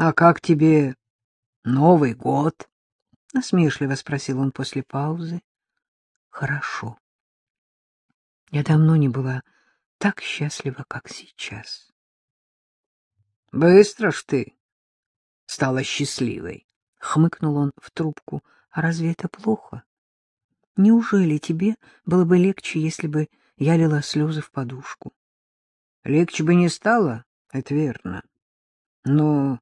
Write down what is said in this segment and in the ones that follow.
А как тебе Новый год? — насмешливо спросил он после паузы. — Хорошо. Я давно не была так счастлива, как сейчас. — Быстро ж ты стала счастливой, — хмыкнул он в трубку. — А разве это плохо? Неужели тебе было бы легче, если бы я лила слезы в подушку? — Легче бы не стало, это верно. Но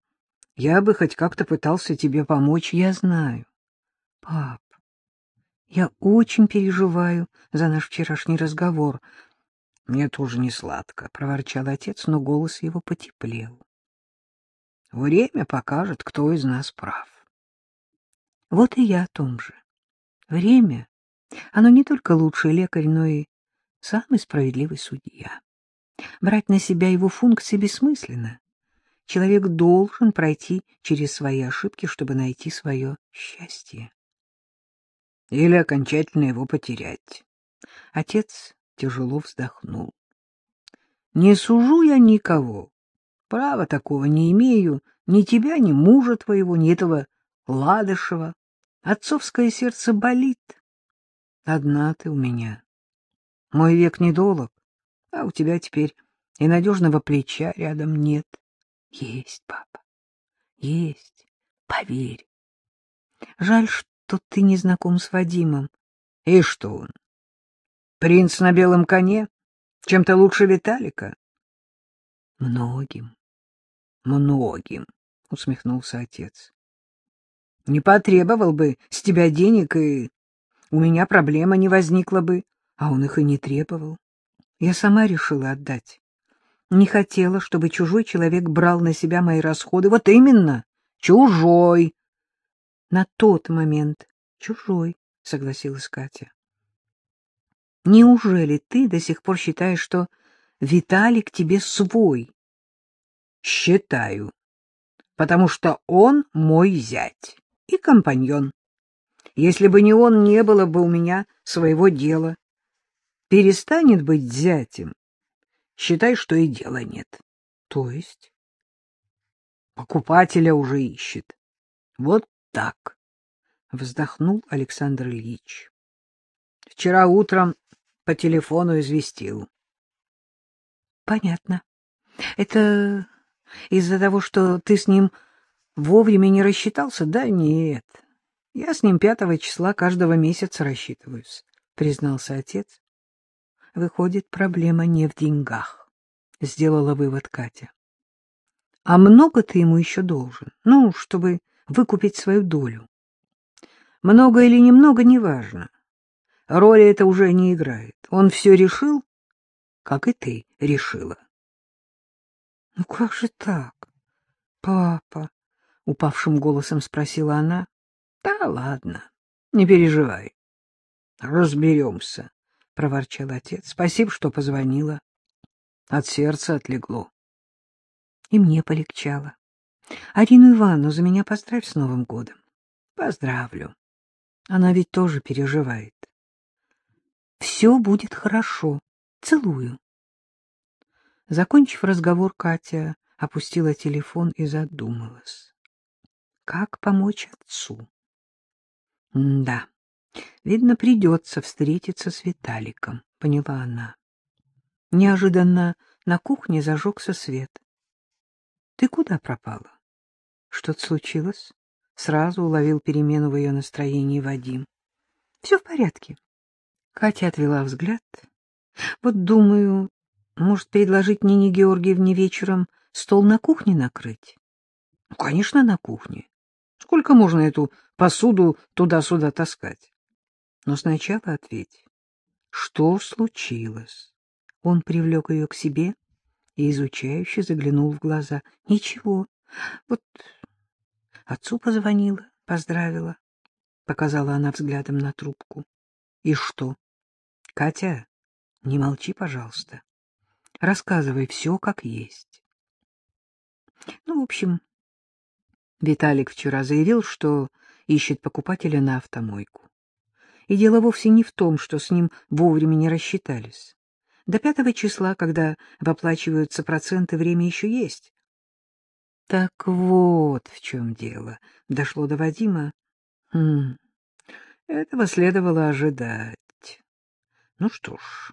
я бы хоть как-то пытался тебе помочь, я знаю. Пап, я очень переживаю за наш вчерашний разговор. Мне тоже не сладко, — проворчал отец, но голос его потеплел. Время покажет, кто из нас прав. Вот и я о том же. Время, оно не только лучший лекарь, но и самый справедливый судья. Брать на себя его функции бессмысленно. Человек должен пройти через свои ошибки, чтобы найти свое счастье. Или окончательно его потерять. Отец тяжело вздохнул. Не сужу я никого. Права такого не имею ни тебя, ни мужа твоего, ни этого Ладышева. Отцовское сердце болит. Одна ты у меня. Мой век недолог, а у тебя теперь и надежного плеча рядом нет. Есть, папа, есть, поверь. Жаль, что ты не знаком с Вадимом. И что он? Принц на белом коне? Чем-то лучше Виталика? Многим, многим, усмехнулся отец. Не потребовал бы с тебя денег, и у меня проблема не возникла бы, а он их и не требовал. Я сама решила отдать. Не хотела, чтобы чужой человек брал на себя мои расходы. Вот именно, чужой. На тот момент чужой, согласилась Катя. Неужели ты до сих пор считаешь, что Виталик тебе свой? Считаю, потому что он мой зять и компаньон. Если бы не он, не было бы у меня своего дела. Перестанет быть зятем, считай, что и дела нет. То есть? Покупателя уже ищет. Вот так, вздохнул Александр Ильич. Вчера утром по телефону известил. Понятно. Это из-за того, что ты с ним вовремя не рассчитался? Да нет. Я с ним пятого числа каждого месяца рассчитываюсь, признался отец. Выходит, проблема не в деньгах, — сделала вывод Катя. — А много ты ему еще должен? Ну, чтобы выкупить свою долю. Много или немного, неважно. Роли это уже не играет. Он все решил, как и ты решила. — Ну как же так, папа? — упавшим голосом спросила она. — Да ладно, не переживай. Разберемся проворчал отец. — Спасибо, что позвонила. От сердца отлегло. И мне полегчало. Арину Ивановну за меня поздравь с Новым годом. Поздравлю. Она ведь тоже переживает. Все будет хорошо. Целую. Закончив разговор, Катя опустила телефон и задумалась. Как помочь отцу? Да. Видно, придется встретиться с Виталиком, — поняла она. Неожиданно на кухне зажегся свет. — Ты куда пропала? — Что-то случилось? Сразу уловил перемену в ее настроении Вадим. — Все в порядке. Катя отвела взгляд. — Вот думаю, может, предложить Нине Георгиевне вечером стол на кухне накрыть? — конечно, на кухне. Сколько можно эту посуду туда-сюда таскать? Но сначала ответь, что случилось? Он привлек ее к себе и изучающе заглянул в глаза. Ничего, вот отцу позвонила, поздравила, показала она взглядом на трубку. И что? Катя, не молчи, пожалуйста. Рассказывай все как есть. Ну, в общем, Виталик вчера заявил, что ищет покупателя на автомойку. И дело вовсе не в том, что с ним вовремя не рассчитались. До пятого числа, когда выплачиваются проценты, время еще есть. Так вот в чем дело. Дошло до Вадима. Хм, этого следовало ожидать. Ну что ж,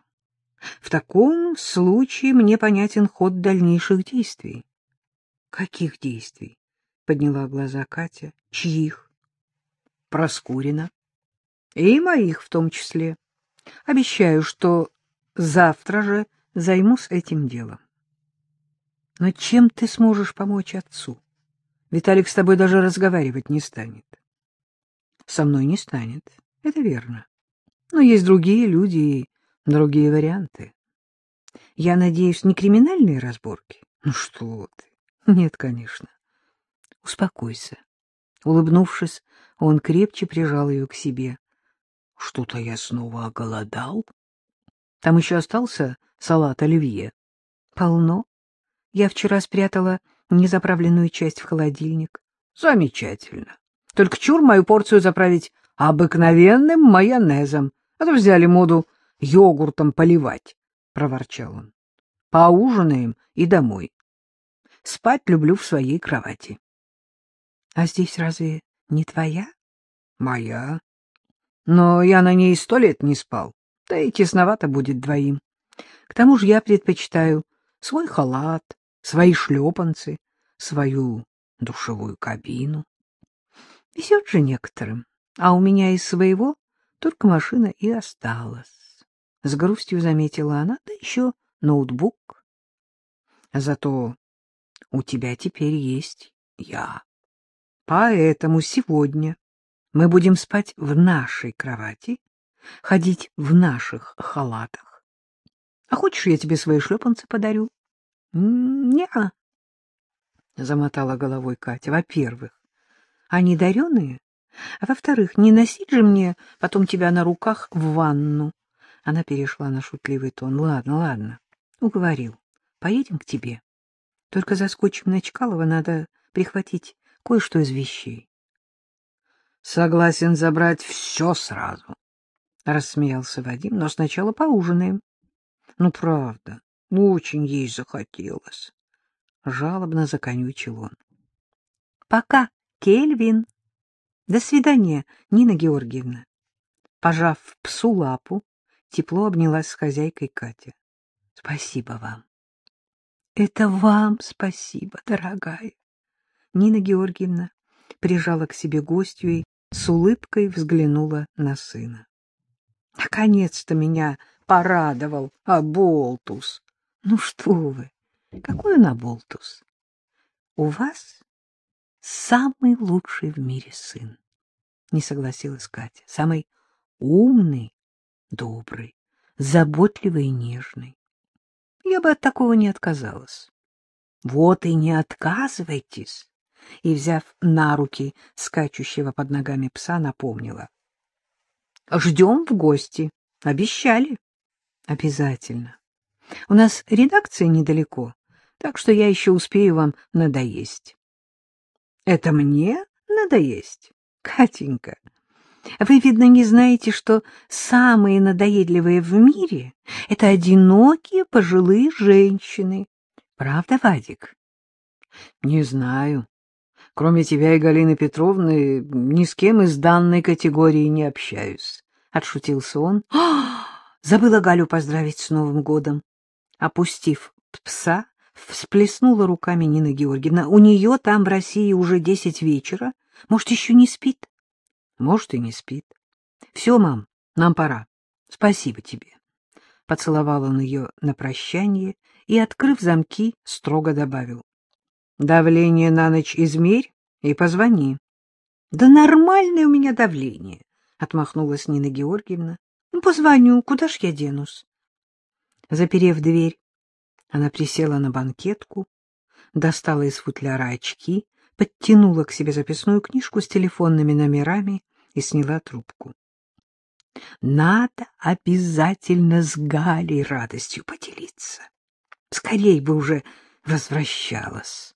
в таком случае мне понятен ход дальнейших действий. Каких действий? Подняла глаза Катя. Чьих? Проскурина. И моих в том числе. Обещаю, что завтра же займусь этим делом. Но чем ты сможешь помочь отцу? Виталик с тобой даже разговаривать не станет. Со мной не станет, это верно. Но есть другие люди и другие варианты. Я надеюсь, не криминальные разборки? Ну что ты? Нет, конечно. Успокойся. Улыбнувшись, он крепче прижал ее к себе. Что-то я снова оголодал. Там еще остался салат оливье. Полно. Я вчера спрятала незаправленную часть в холодильник. Замечательно. Только чур мою порцию заправить обыкновенным майонезом. А то взяли моду йогуртом поливать, — проворчал он. Поужинаем и домой. Спать люблю в своей кровати. — А здесь разве не твоя? — Моя. Но я на ней сто лет не спал, да и тесновато будет двоим. К тому же я предпочитаю свой халат, свои шлепанцы, свою душевую кабину. Везет же некоторым, а у меня из своего только машина и осталась. С грустью заметила она, да еще ноутбук. Зато у тебя теперь есть я. Поэтому сегодня мы будем спать в нашей кровати, ходить в наших халатах. А хочешь, я тебе свои шлепанцы подарю? — Не-а, — замотала головой Катя. — Во-первых, они дареные, а во-вторых, не носить же мне потом тебя на руках в ванну. Она перешла на шутливый тон. — Ладно, ладно, уговорил. Поедем к тебе. Только заскочим на Чкалова, надо прихватить кое-что из вещей. — Согласен забрать все сразу, — рассмеялся Вадим, — но сначала поужинаем. — Ну, правда, очень ей захотелось. Жалобно законючил он. — Пока, Кельвин. До свидания, Нина Георгиевна. Пожав псу лапу, тепло обнялась с хозяйкой Катя. — Спасибо вам. — Это вам спасибо, дорогая. Нина Георгиевна прижала к себе гостью и с улыбкой взглянула на сына. — Наконец-то меня порадовал Аболтус. Ну что вы, какой он Аболтус? У вас самый лучший в мире сын, не согласилась Катя. Самый умный, добрый, заботливый и нежный. Я бы от такого не отказалась. Вот и не отказывайтесь. И, взяв на руки скачущего под ногами пса, напомнила. Ждем в гости. Обещали. Обязательно. У нас редакция недалеко, так что я еще успею вам надоесть. — Это мне надоесть? Катенька, вы, видно, не знаете, что самые надоедливые в мире — это одинокие пожилые женщины. Правда, Вадик? — Не знаю. Кроме тебя и Галины Петровны, ни с кем из данной категории не общаюсь, — отшутился он. — Забыла Галю поздравить с Новым годом. Опустив пса, всплеснула руками Нина Георгиевна. У нее там в России уже десять вечера. Может, еще не спит? Может, и не спит. Все, мам, нам пора. Спасибо тебе. Поцеловал он ее на прощание и, открыв замки, строго добавил. Давление на ночь измерь и позвони. Да нормальное у меня давление, отмахнулась Нина Георгиевна. Ну, позвоню, куда ж я денусь? Заперев дверь, она присела на банкетку, достала из футляра очки, подтянула к себе записную книжку с телефонными номерами и сняла трубку. Надо обязательно с Галей радостью поделиться. Скорей бы уже возвращалась.